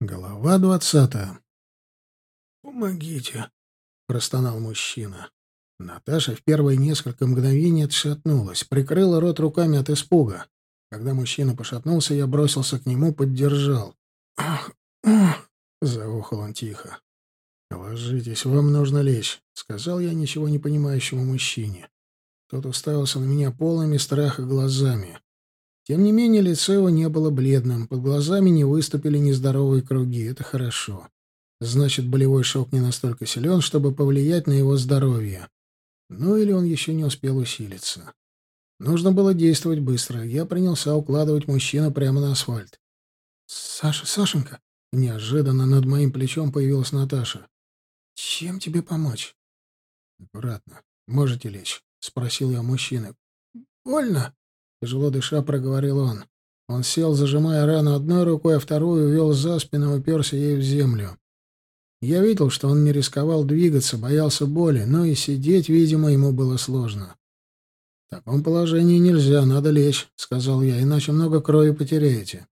Глава двадцатая. «Помогите!» — простонал мужчина. Наташа в первые несколько мгновений отшатнулась, прикрыла рот руками от испуга. Когда мужчина пошатнулся, я бросился к нему, поддержал. «Ах! Ах!» — заухал он тихо. «Ложитесь, вам нужно лечь», — сказал я ничего не понимающему мужчине. Тот уставился на меня полными страха глазами. Тем не менее, лицо его не было бледным, под глазами не выступили нездоровые круги. Это хорошо. Значит, болевой шок не настолько силен, чтобы повлиять на его здоровье. Ну или он еще не успел усилиться. Нужно было действовать быстро. Я принялся укладывать мужчину прямо на асфальт. «Саша, Сашенька!» Неожиданно над моим плечом появилась Наташа. «Чем тебе помочь?» «Аккуратно. Можете лечь?» — спросил я мужчины. «Больно?» — тяжело дыша проговорил он. Он сел, зажимая рану одной рукой, а вторую увел за спину и уперся ей в землю. Я видел, что он не рисковал двигаться, боялся боли, но и сидеть, видимо, ему было сложно. «В таком положении нельзя, надо лечь», — сказал я, — «иначе много крови потеряете».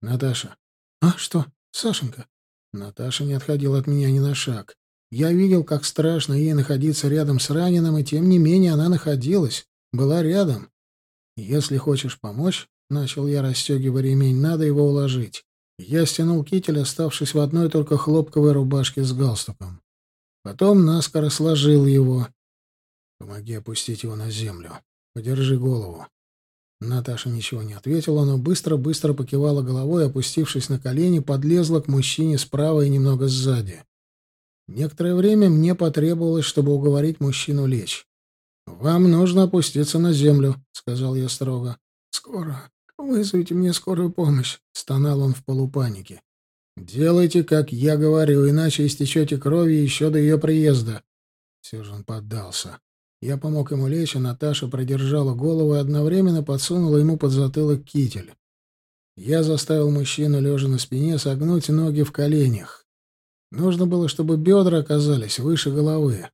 «Наташа». «А, что? Сашенька?» Наташа не отходила от меня ни на шаг. Я видел, как страшно ей находиться рядом с раненым, и тем не менее она находилась, была рядом. «Если хочешь помочь», — начал я, расстегивая ремень, — «надо его уложить». Я стянул китель, оставшись в одной только хлопковой рубашке с галстуком. Потом наскоро сложил его. «Помоги опустить его на землю. Подержи голову». Наташа ничего не ответила, но быстро-быстро покивала головой, опустившись на колени, подлезла к мужчине справа и немного сзади. Некоторое время мне потребовалось, чтобы уговорить мужчину лечь. «Вам нужно опуститься на землю», — сказал я строго. «Скоро. Вызовите мне скорую помощь», — стонал он в полупанике. «Делайте, как я говорю, иначе истечете кровью еще до ее приезда». Все же он поддался. Я помог ему лечь, а Наташа продержала голову и одновременно подсунула ему под затылок китель. Я заставил мужчину, лежа на спине, согнуть ноги в коленях. Нужно было, чтобы бедра оказались выше головы.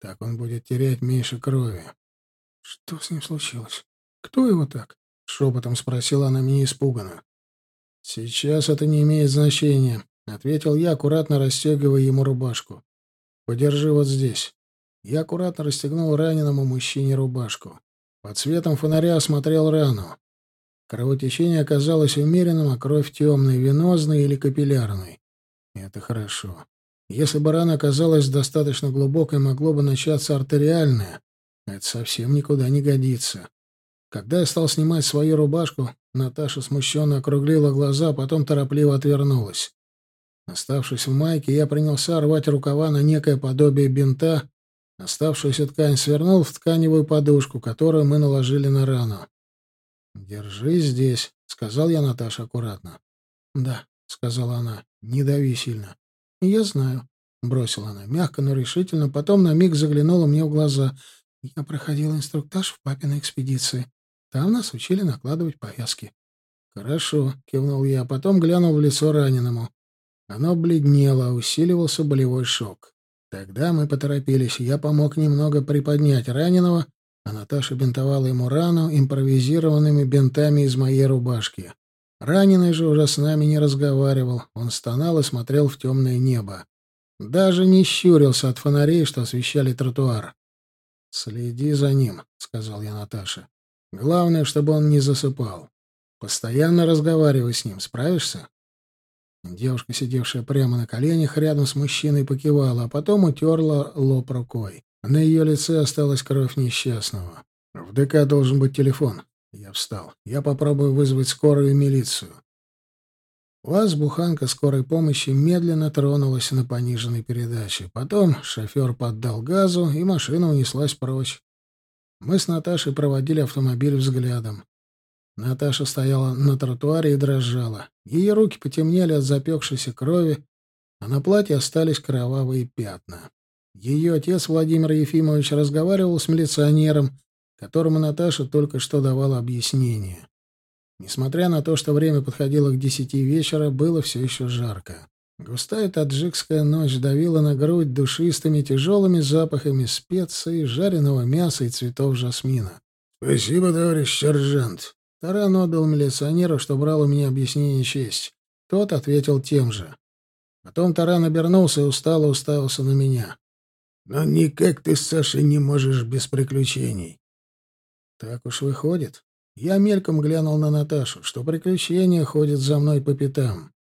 Так он будет терять меньше крови. — Что с ним случилось? Кто его так? — шепотом спросила она меня испуганно. — Сейчас это не имеет значения, — ответил я, аккуратно расстегивая ему рубашку. — Подержи вот здесь. Я аккуратно расстегнул раненому мужчине рубашку. Под светом фонаря осмотрел рану. Кровотечение оказалось умеренным, а кровь темной, венозной или капиллярной. Это хорошо. Если бы рана оказалась достаточно глубокой, могло бы начаться артериальное. Это совсем никуда не годится. Когда я стал снимать свою рубашку, Наташа смущенно округлила глаза, потом торопливо отвернулась. Оставшись в майке, я принялся рвать рукава на некое подобие бинта. Оставшуюся ткань свернул в тканевую подушку, которую мы наложили на рану. «Держи здесь», — сказал я Наташе аккуратно. «Да», — сказала она, — «не дави сильно». «Я знаю», — бросила она мягко, но решительно, потом на миг заглянула мне в глаза. «Я проходила инструктаж в папиной экспедиции. Там нас учили накладывать повязки». «Хорошо», — кивнул я, потом глянул в лицо раненому. Оно бледнело, усиливался болевой шок. Тогда мы поторопились, я помог немного приподнять раненого, а Наташа бинтовала ему рану импровизированными бинтами из моей рубашки. Раненый же уже с нами не разговаривал, он стонал и смотрел в темное небо. Даже не щурился от фонарей, что освещали тротуар. «Следи за ним», — сказал я Наташе. «Главное, чтобы он не засыпал. Постоянно разговаривай с ним. Справишься?» Девушка, сидевшая прямо на коленях рядом с мужчиной, покивала, а потом утерла лоб рукой. На ее лице осталась кровь несчастного. «В ДК должен быть телефон. Я встал. Я попробую вызвать скорую и милицию. УАЗ-буханка скорой помощи медленно тронулась на пониженной передаче. Потом шофер поддал газу, и машина унеслась прочь. Мы с Наташей проводили автомобиль взглядом. Наташа стояла на тротуаре и дрожала. Ее руки потемнели от запекшейся крови, а на платье остались кровавые пятна. Ее отец Владимир Ефимович разговаривал с милиционером, которому Наташа только что давала объяснение. Несмотря на то, что время подходило к десяти вечера, было все еще жарко. Густая таджикская ночь давила на грудь душистыми тяжелыми запахами специй, жареного мяса и цветов жасмина. «Спасибо, товарищ сержант!» Таран отдал милиционеру, что брал у меня объяснение честь. Тот ответил тем же. Потом Таран обернулся и устало уставился на меня. «Но никак ты с Сашей не можешь без приключений». «Так уж выходит». Я мельком глянул на Наташу, что приключения ходят за мной по пятам.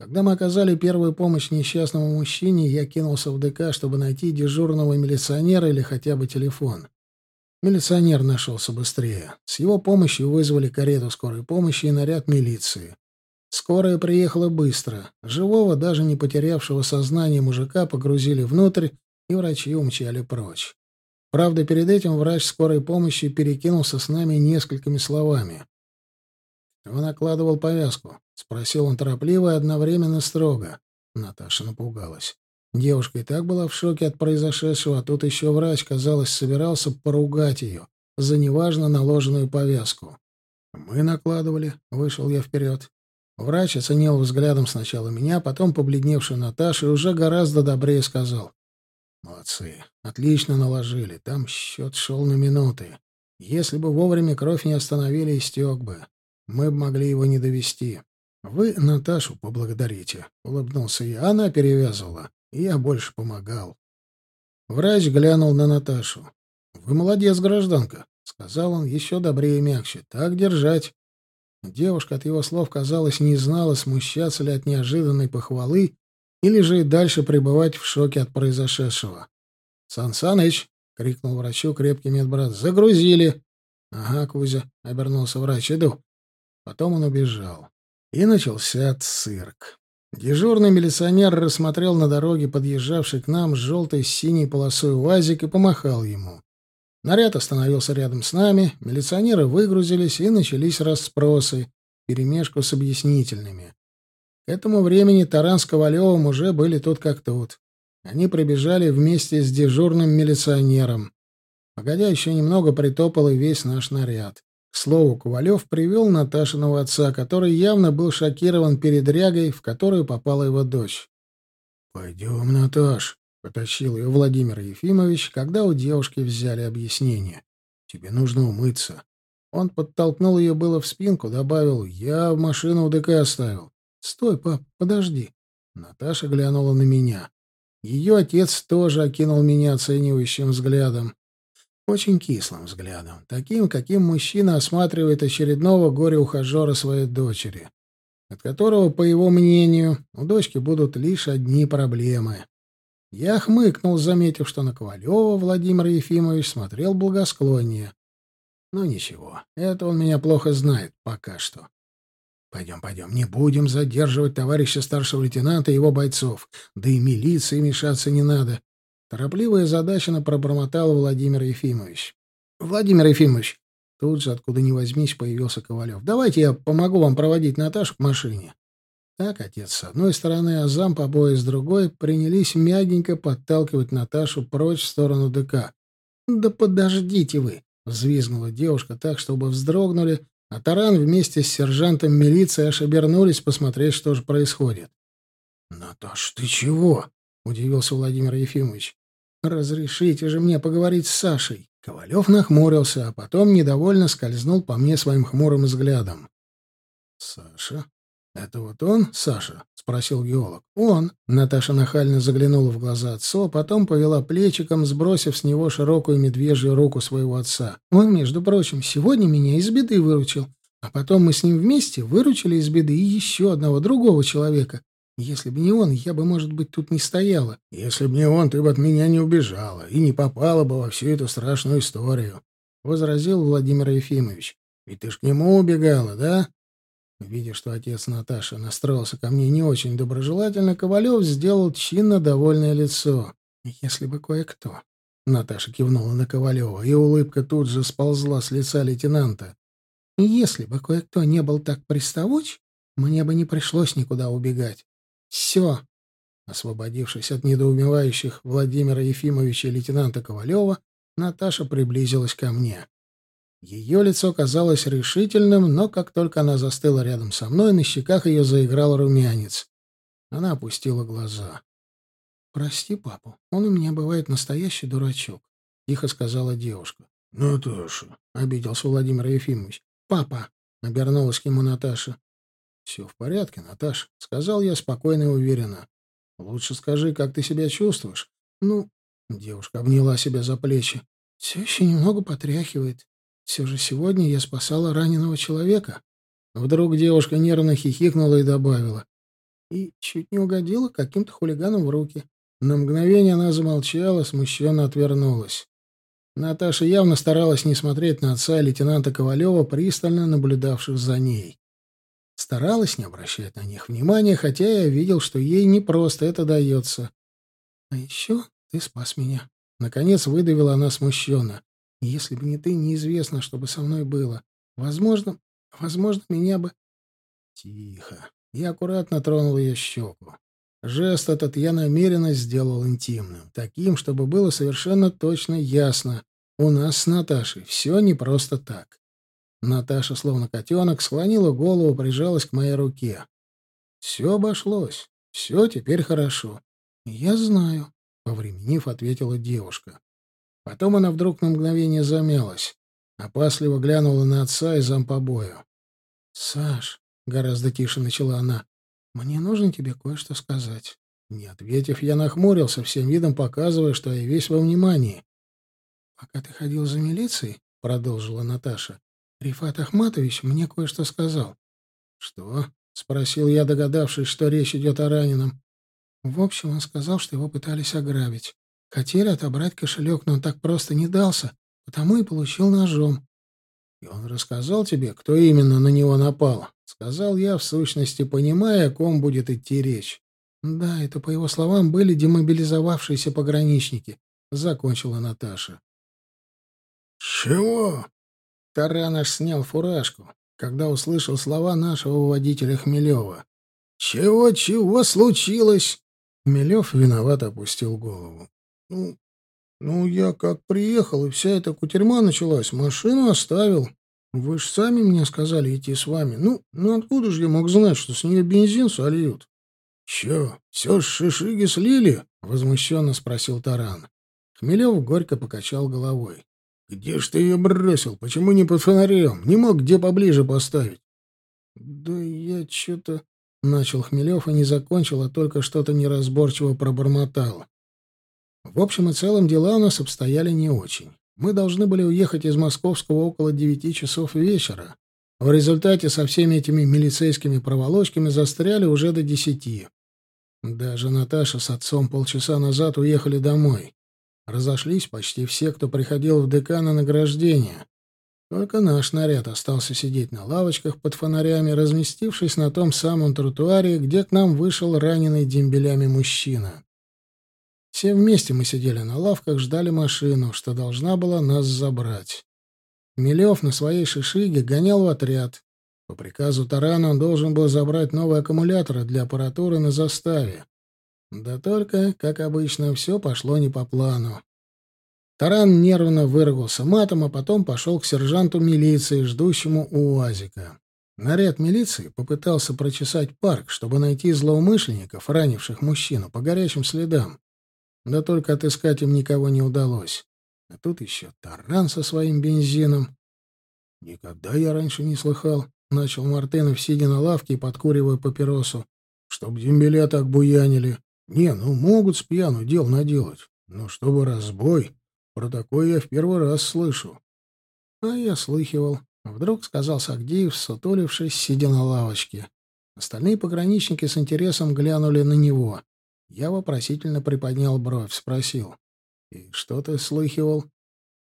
Когда мы оказали первую помощь несчастному мужчине, я кинулся в ДК, чтобы найти дежурного милиционера или хотя бы телефон. Милиционер нашелся быстрее. С его помощью вызвали карету скорой помощи и наряд милиции. Скорая приехала быстро. Живого, даже не потерявшего сознание мужика, погрузили внутрь, и врачи умчали прочь. Правда, перед этим врач скорой помощи перекинулся с нами несколькими словами. «Кто накладывал повязку?» — спросил он торопливо и одновременно строго. Наташа напугалась. Девушка и так была в шоке от произошедшего, а тут еще врач, казалось, собирался поругать ее за неважно наложенную повязку. «Мы накладывали», — вышел я вперед. Врач оценил взглядом сначала меня, потом побледневшую Наташу и уже гораздо добрее сказал. «Молодцы. Отлично наложили. Там счет шел на минуты. Если бы вовремя кровь не остановили, истек бы. Мы бы могли его не довести. Вы Наташу поблагодарите», — улыбнулся я. Она перевязывала, я больше помогал. Врач глянул на Наташу. «Вы молодец, гражданка», — сказал он еще добрее и мягче. «Так держать». Девушка от его слов, казалось, не знала, смущаться ли от неожиданной похвалы или же и дальше пребывать в шоке от произошедшего. «Сан Саныч!» — крикнул врачу крепкий медбрат. «Загрузили!» «Ага, Кузя», — обернулся врач. «Иду». Потом он убежал. И начался цирк. Дежурный милиционер рассмотрел на дороге подъезжавший к нам с желтой с синей полосой УАЗик и помахал ему. Наряд остановился рядом с нами, милиционеры выгрузились, и начались расспросы, перемешку с объяснительными. К этому времени Таран с Ковалевым уже были тут как тут. Они прибежали вместе с дежурным милиционером. Погодя еще немного притопал и весь наш наряд. К слову, Ковалев привел Наташиного отца, который явно был шокирован передрягой, в которую попала его дочь. «Пойдем, Наташ», Потащил ее Владимир Ефимович, когда у девушки взяли объяснение. «Тебе нужно умыться». Он подтолкнул ее было в спинку, добавил «Я машину в ДК оставил». «Стой, пап, подожди». Наташа глянула на меня. Ее отец тоже окинул меня оценивающим взглядом. Очень кислым взглядом, таким, каким мужчина осматривает очередного горе-ухажера своей дочери, от которого, по его мнению, у дочки будут лишь одни проблемы. Я хмыкнул, заметив, что на Ковалева Владимир Ефимович смотрел благосклоннее. Но ничего, это он меня плохо знает пока что. Пойдем, пойдем, не будем задерживать товарища старшего лейтенанта и его бойцов. Да и милиции мешаться не надо. Торопливо и озадаченно Владимир Ефимович. Владимир Ефимович, тут же, откуда ни возьмись, появился Ковалев. Давайте я помогу вам проводить Наташу к машине. Так отец с одной стороны, а зам по обои с другой принялись мягенько подталкивать Наташу прочь в сторону ДК. «Да подождите вы!» — взвизгнула девушка так, чтобы вздрогнули, а Таран вместе с сержантом милиции аж обернулись посмотреть, что же происходит. «Наташ, ты чего?» — удивился Владимир Ефимович. «Разрешите же мне поговорить с Сашей». Ковалев нахмурился, а потом недовольно скользнул по мне своим хмурым взглядом. «Саша? «Это вот он, Саша?» — спросил геолог. «Он». Наташа нахально заглянула в глаза отцу, а потом повела плечиком, сбросив с него широкую медвежью руку своего отца. «Он, между прочим, сегодня меня из беды выручил. А потом мы с ним вместе выручили из беды и еще одного другого человека. Если бы не он, я бы, может быть, тут не стояла. Если бы не он, ты бы от меня не убежала и не попала бы во всю эту страшную историю», — возразил Владимир Ефимович. «Ведь ты ж к нему убегала, да?» Видя, что отец Наташи настроился ко мне не очень доброжелательно, Ковалев сделал чинно довольное лицо. «Если бы кое-кто...» Наташа кивнула на Ковалева, и улыбка тут же сползла с лица лейтенанта. «Если бы кое-кто не был так приставуч, мне бы не пришлось никуда убегать. Все!» Освободившись от недоумевающих Владимира Ефимовича и лейтенанта Ковалева, Наташа приблизилась ко мне. Ее лицо казалось решительным, но как только она застыла рядом со мной, на щеках ее заиграл румянец. Она опустила глаза. «Прости папу, он у меня бывает настоящий дурачок», — тихо сказала девушка. «Наташа», — обиделся Владимир Ефимович. «Папа», — обернулась к нему Наташа. Все в порядке, Наташ, сказал я спокойно и уверенно. Лучше скажи, как ты себя чувствуешь. Ну, девушка обняла себя за плечи. Все еще немного потряхивает. Все же сегодня я спасала раненого человека. Вдруг девушка нервно хихикнула и добавила. И чуть не угодила каким-то хулиганом в руки. На мгновение она замолчала, смущенно отвернулась. Наташа явно старалась не смотреть на отца лейтенанта Ковалева, пристально наблюдавших за ней. Старалась не обращать на них внимания, хотя я видел, что ей не просто это дается. «А еще ты спас меня». Наконец выдавила она смущенно. «Если бы не ты, неизвестно, что бы со мной было. Возможно, возможно, меня бы...» Тихо. Я аккуратно тронул ее щеку. Жест этот я намеренно сделал интимным, таким, чтобы было совершенно точно ясно. У нас с Наташей все не просто так. Наташа, словно котенок, склонила голову, прижалась к моей руке. Все обошлось. Все теперь хорошо. Я знаю, повременив, ответила девушка. Потом она вдруг на мгновение замялась. Опасливо глянула на отца и зампобою. «Саш», — гораздо тише начала она, «Мне нужно тебе кое-что сказать». Не ответив, я нахмурился, всем видом показывая, что я весь во внимании. «Пока ты ходил за милицией», — продолжила Наташа, — «Рифат Ахматович мне кое-что сказал». «Что?» — спросил я, догадавшись, что речь идет о раненом. В общем, он сказал, что его пытались ограбить. Хотели отобрать кошелек, но он так просто не дался, потому и получил ножом. «И он рассказал тебе, кто именно на него напал?» — сказал я, в сущности, понимая, о ком будет идти речь. «Да, это, по его словам, были демобилизовавшиеся пограничники», — закончила Наташа. «Чего?» Таран аж снял фуражку, когда услышал слова нашего водителя Хмелева. «Чего-чего случилось?» Хмелев виновато опустил голову. «Ну, «Ну, я как приехал, и вся эта кутерьма началась, машину оставил. Вы ж сами мне сказали идти с вами. Ну, ну откуда же я мог знать, что с нее бензин сольют?» «Чё, все с шишиги слили?» — возмущенно спросил Таран. Хмелев горько покачал головой. «Где ж ты ее бросил? Почему не под фонарем? Не мог где поближе поставить?» «Да я что-то...» — начал Хмелев и не закончил, а только что-то неразборчиво пробормотал. В общем и целом дела у нас обстояли не очень. Мы должны были уехать из Московского около девяти часов вечера. В результате со всеми этими милицейскими проволочками застряли уже до десяти. Даже Наташа с отцом полчаса назад уехали домой. Разошлись почти все, кто приходил в ДК на награждение. Только наш наряд остался сидеть на лавочках под фонарями, разместившись на том самом тротуаре, где к нам вышел раненый дембелями мужчина. Все вместе мы сидели на лавках, ждали машину, что должна была нас забрать. Милев на своей шишиге гонял в отряд. По приказу Тарана он должен был забрать новые аккумуляторы для аппаратуры на заставе. Да только, как обычно, все пошло не по плану. Таран нервно выругался матом, а потом пошел к сержанту милиции, ждущему у УАЗика. Наряд милиции попытался прочесать парк, чтобы найти злоумышленников, ранивших мужчину, по горячим следам. Да только отыскать им никого не удалось. А тут еще таран со своим бензином. Никогда я раньше не слыхал, — начал Мартынов, сидя на лавке и подкуривая папиросу, — чтоб дембеля так буянили. Не, ну могут с пьяну дел наделать, но чтобы разбой, про такое я в первый раз слышу. А я слыхивал. Вдруг сказал Сагдеев, сутулившись, сидя на лавочке. Остальные пограничники с интересом глянули на него. Я вопросительно приподнял бровь, спросил. «И что ты слыхивал?»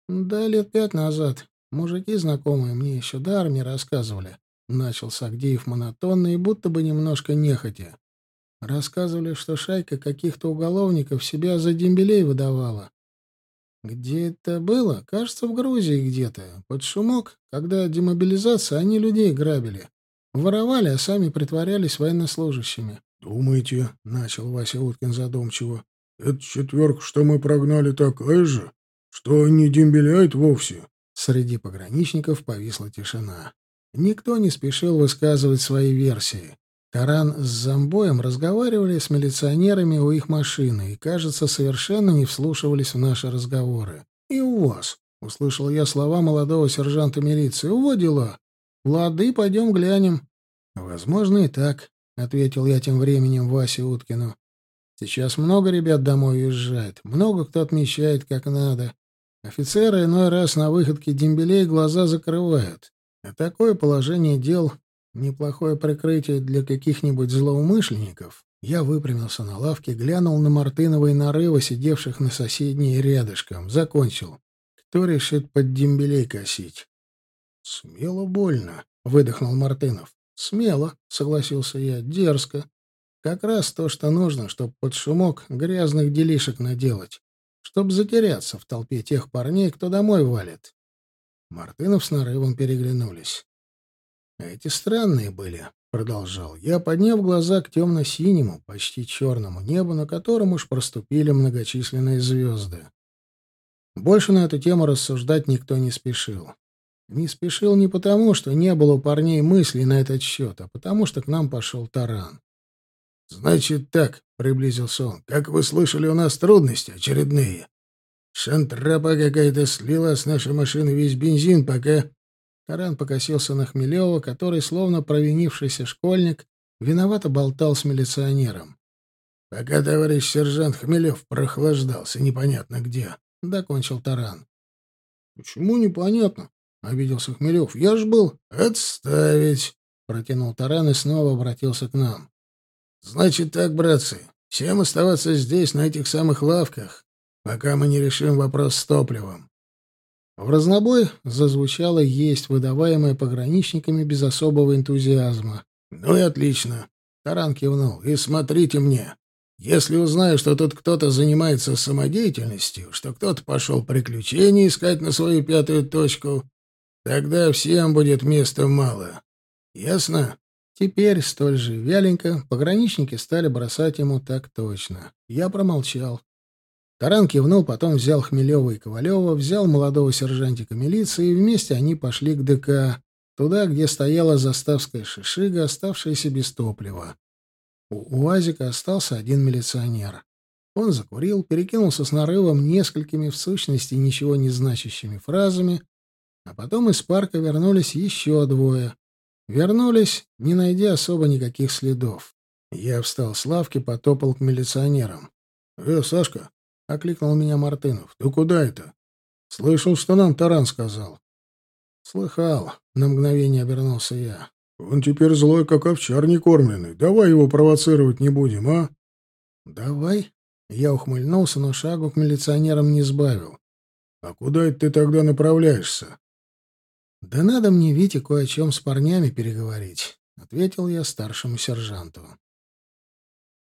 «Да лет пять назад. Мужики знакомые мне еще до армии рассказывали». Начал Сагдеев монотонно и будто бы немножко нехотя. Рассказывали, что шайка каких-то уголовников себя за дембелей выдавала. Где это было? Кажется, в Грузии где-то. Под шумок, когда демобилизация, они людей грабили. Воровали, а сами притворялись военнослужащими. «Думаете, — начал Вася Уткин задумчиво, — эта четверка, что мы прогнали, такая же? Что не дембеляет вовсе?» Среди пограничников повисла тишина. Никто не спешил высказывать свои версии. Таран с Замбоем разговаривали с милиционерами у их машины и, кажется, совершенно не вслушивались в наши разговоры. «И у вас», — услышал я слова молодого сержанта милиции, — «во дела. Лады, пойдем глянем». «Возможно, и так», — ответил я тем временем Васе Уткину. «Сейчас много ребят домой уезжает, много кто отмечает как надо. Офицеры иной раз на выходке дембелей глаза закрывают. А такое положение дел — неплохое прикрытие для каких-нибудь злоумышленников». Я выпрямился на лавке, глянул на Мартынова и Нарыва, сидевших на соседней рядышком. Закончил. Кто решит под дембелей косить? «Смело больно», — выдохнул Мартынов. «Смело», — согласился я, — «дерзко. Как раз то, что нужно, чтобы под шумок грязных делишек наделать, чтобы затеряться в толпе тех парней, кто домой валит». Мартынов с Нарывом переглянулись. «Эти странные были», — продолжал я, подняв глаза к темно-синему, почти черному небу, на котором уж проступили многочисленные звезды. Больше на эту тему рассуждать никто не спешил. Не спешил не потому, что не было у парней мыслей на этот счет, а потому что к нам пошел таран. «Значит так», — приблизился он, — «как вы слышали, у нас трудности очередные. Шантрапа какая-то слила с нашей машины весь бензин, пока...» Таран покосился на Хмелева, который, словно провинившийся школьник, виновато болтал с милиционером. «Пока товарищ сержант Хмелев прохлаждался непонятно где», — докончил Таран. «Почему непонятно?» — обиделся Хмелев. «Я ж был...» «Отставить!» — протянул Таран и снова обратился к нам. «Значит так, братцы, всем оставаться здесь, на этих самых лавках, пока мы не решим вопрос с топливом». В разнобой зазвучало «есть», выдаваемое пограничниками без особого энтузиазма. «Ну и отлично!» — Таран кивнул. «И смотрите мне. Если узнаю, что тут кто-то занимается самодеятельностью, что кто-то пошел приключения искать на свою пятую точку, Тогда всем будет места мало. Ясно? Теперь, столь же вяленько, пограничники стали бросать ему так точно. Я промолчал. Таран кивнул, потом взял Хмелева и Ковалева, взял молодого сержантика милиции, и вместе они пошли к ДК, туда, где стояла заставская шишига, оставшаяся без топлива. У УАЗика остался один милиционер. Он закурил, перекинулся с нарывом несколькими, в сущности, ничего не значащими фразами, а потом из парка вернулись еще двое. Вернулись, не найдя особо никаких следов. Я встал с лавки, потопал к милиционерам. «Э, Сашка!» — окликнул меня Мартынов. «Ты куда это?» «Слышал, что нам Таран сказал». «Слыхал», — на мгновение обернулся я. «Он теперь злой, как овчар некормленный. Давай его провоцировать не будем, а?» «Давай». Я ухмыльнулся, но шагу к милиционерам не сбавил. «А куда это ты тогда направляешься?» «Да надо мне, Витя, кое о чем с парнями переговорить», — ответил я старшему сержанту.